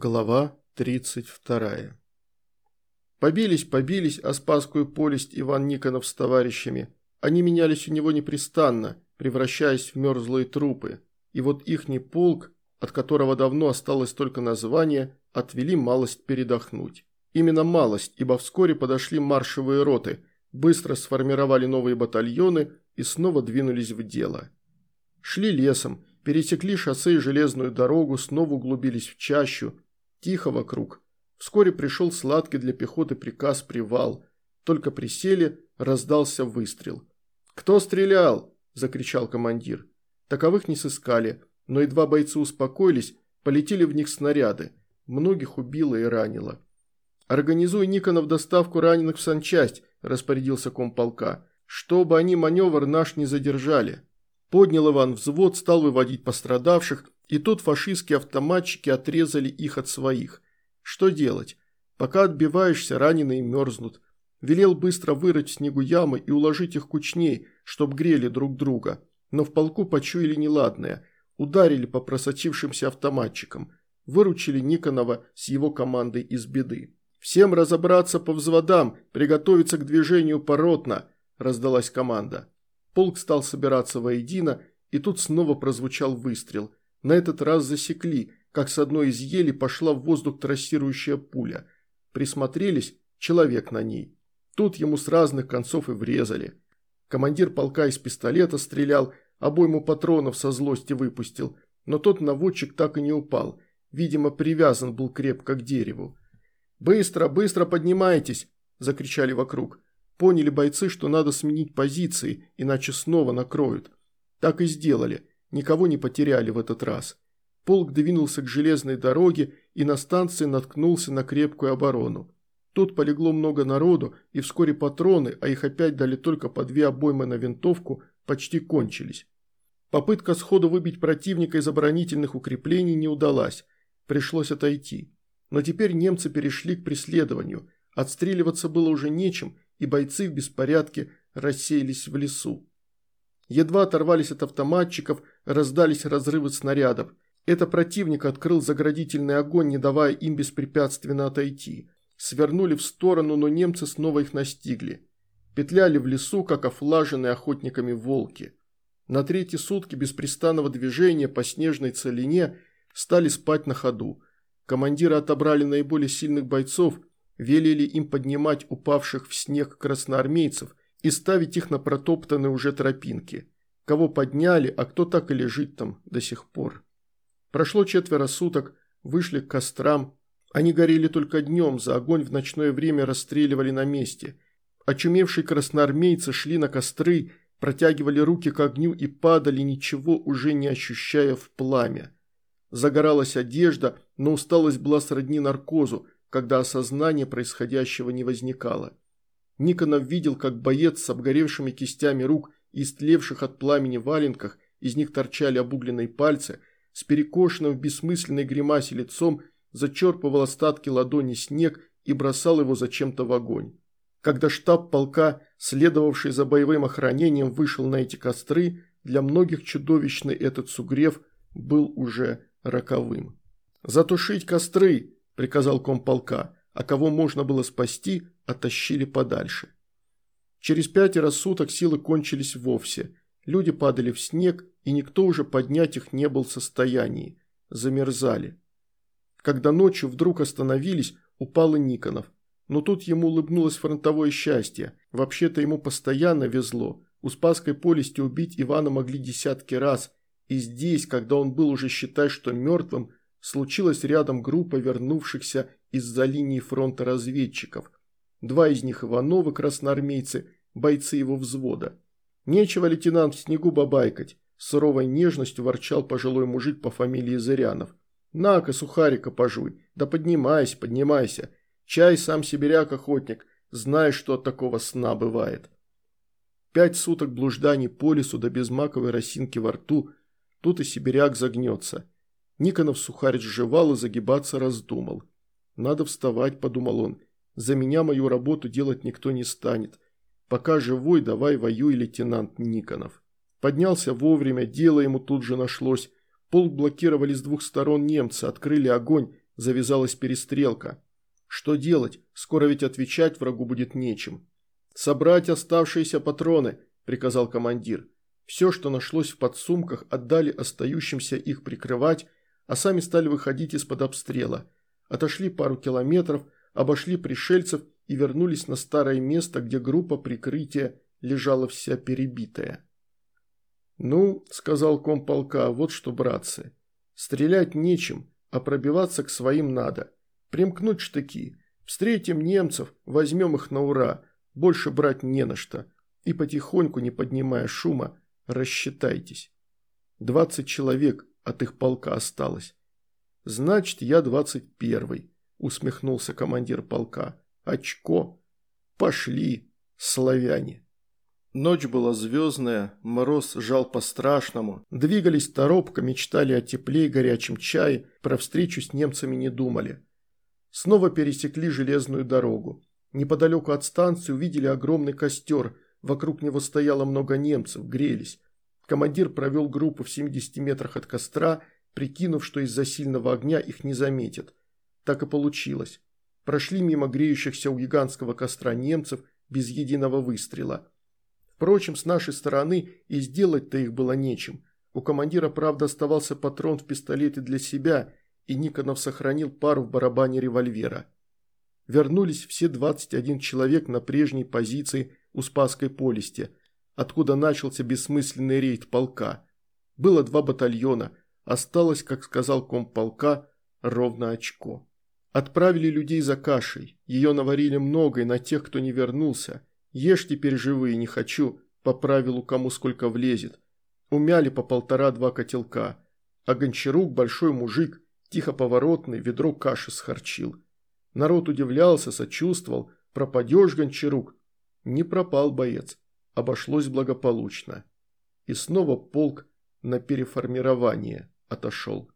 Глава 32. Побились, побились о Спасскую полесть Иван Никонов с товарищами. Они менялись у него непрестанно, превращаясь в мерзлые трупы. И вот ихний полк, от которого давно осталось только название, отвели малость передохнуть. Именно малость, ибо вскоре подошли маршевые роты, быстро сформировали новые батальоны и снова двинулись в дело. Шли лесом, Пересекли шоссе и железную дорогу, снова углубились в чащу. Тихо вокруг. Вскоре пришел сладкий для пехоты приказ «Привал». Только присели, раздался выстрел. «Кто стрелял?» – закричал командир. Таковых не сыскали, но едва бойцы успокоились, полетели в них снаряды. Многих убило и ранило. «Организуй Никонов доставку раненых в санчасть», – распорядился комполка, – «чтобы они маневр наш не задержали». Поднял Иван взвод, стал выводить пострадавших, и тут фашистские автоматчики отрезали их от своих. Что делать? Пока отбиваешься, раненые мерзнут. Велел быстро вырыть снегу ямы и уложить их кучней, чтоб грели друг друга. Но в полку почуяли неладное. Ударили по просочившимся автоматчикам. Выручили Никонова с его командой из беды. «Всем разобраться по взводам, приготовиться к движению поротно», – раздалась команда. Полк стал собираться воедино, и тут снова прозвучал выстрел. На этот раз засекли, как с одной из ели пошла в воздух трассирующая пуля. Присмотрелись, человек на ней. Тут ему с разных концов и врезали. Командир полка из пистолета стрелял, обойму патронов со злости выпустил, но тот наводчик так и не упал. Видимо, привязан был крепко к дереву. «Быстро, быстро поднимайтесь!» – закричали вокруг. Поняли бойцы, что надо сменить позиции, иначе снова накроют. Так и сделали, никого не потеряли в этот раз. Полк двинулся к железной дороге и на станции наткнулся на крепкую оборону. Тут полегло много народу, и вскоре патроны, а их опять дали только по две обоймы на винтовку, почти кончились. Попытка сходу выбить противника из оборонительных укреплений не удалась, пришлось отойти. Но теперь немцы перешли к преследованию, отстреливаться было уже нечем, и бойцы в беспорядке рассеялись в лесу. Едва оторвались от автоматчиков, раздались разрывы снарядов. Это противник открыл заградительный огонь, не давая им беспрепятственно отойти. Свернули в сторону, но немцы снова их настигли. Петляли в лесу, как офлаженные охотниками волки. На третьи сутки беспрестанного движения по снежной целине стали спать на ходу. Командиры отобрали наиболее сильных бойцов велели им поднимать упавших в снег красноармейцев и ставить их на протоптанные уже тропинки. Кого подняли, а кто так и лежит там до сих пор. Прошло четверо суток, вышли к кострам. Они горели только днем, за огонь в ночное время расстреливали на месте. Очумевшие красноармейцы шли на костры, протягивали руки к огню и падали, ничего уже не ощущая в пламя. Загоралась одежда, но усталость была сродни наркозу, когда осознание происходящего не возникало. Никонов видел, как боец с обгоревшими кистями рук истлевших от пламени валенках, из них торчали обугленные пальцы, с перекошенным в бессмысленной гримасе лицом зачерпывал остатки ладони снег и бросал его зачем-то в огонь. Когда штаб полка, следовавший за боевым охранением, вышел на эти костры, для многих чудовищный этот сугрев был уже роковым. «Затушить костры!» приказал комполка, а кого можно было спасти, оттащили подальше. Через пятеро суток силы кончились вовсе. Люди падали в снег, и никто уже поднять их не был в состоянии. Замерзали. Когда ночью вдруг остановились, упал и Никонов. Но тут ему улыбнулось фронтовое счастье. Вообще-то ему постоянно везло. У Спасской полисти убить Ивана могли десятки раз. И здесь, когда он был уже считай, что мертвым, случилась рядом группа вернувшихся из-за линии фронта разведчиков. Два из них Ивановы, красноармейцы, бойцы его взвода. «Нечего, лейтенант, в снегу бабайкать», – суровой нежностью ворчал пожилой мужик по фамилии Зырянов. «На-ка, сухарика пожуй, да поднимайся, поднимайся. Чай сам сибиряк-охотник, знаешь, что от такого сна бывает». Пять суток блужданий по лесу до безмаковой росинки во рту, тут и сибиряк загнется. Никонов сухарь сживал и загибаться раздумал. «Надо вставать», – подумал он. «За меня мою работу делать никто не станет. Пока живой, давай воюй, лейтенант Никонов». Поднялся вовремя, дело ему тут же нашлось. Полк блокировали с двух сторон немцы, открыли огонь, завязалась перестрелка. Что делать? Скоро ведь отвечать врагу будет нечем. «Собрать оставшиеся патроны», – приказал командир. Все, что нашлось в подсумках, отдали остающимся их прикрывать, а сами стали выходить из-под обстрела. Отошли пару километров, обошли пришельцев и вернулись на старое место, где группа прикрытия лежала вся перебитая. «Ну», – сказал комполка, – «вот что, братцы, стрелять нечем, а пробиваться к своим надо. Примкнуть штыки. Встретим немцев, возьмем их на ура, больше брать не на что. И потихоньку, не поднимая шума, рассчитайтесь. Двадцать человек от их полка осталось. Значит, я двадцать первый, усмехнулся командир полка. Очко. Пошли, славяне. Ночь была звездная, мороз жал по-страшному. Двигались торопко, мечтали о тепле и горячем чае, про встречу с немцами не думали. Снова пересекли железную дорогу. Неподалеку от станции увидели огромный костер, вокруг него стояло много немцев, грелись. Командир провел группу в 70 метрах от костра, прикинув, что из-за сильного огня их не заметят. Так и получилось. Прошли мимо греющихся у гигантского костра немцев без единого выстрела. Впрочем, с нашей стороны и сделать-то их было нечем. У командира, правда, оставался патрон в пистолете для себя, и Никонов сохранил пару в барабане револьвера. Вернулись все 21 человек на прежней позиции у Спасской полисти, откуда начался бессмысленный рейд полка. Было два батальона, осталось, как сказал комполка, ровно очко. Отправили людей за кашей, ее наварили много и на тех, кто не вернулся. Ешь теперь живые, не хочу, по правилу кому сколько влезет. Умяли по полтора-два котелка, а Гончарук, большой мужик, тихо поворотный, ведро каши схарчил. Народ удивлялся, сочувствовал, пропадешь, Гончарук. Не пропал боец обошлось благополучно. И снова полк на переформирование отошел.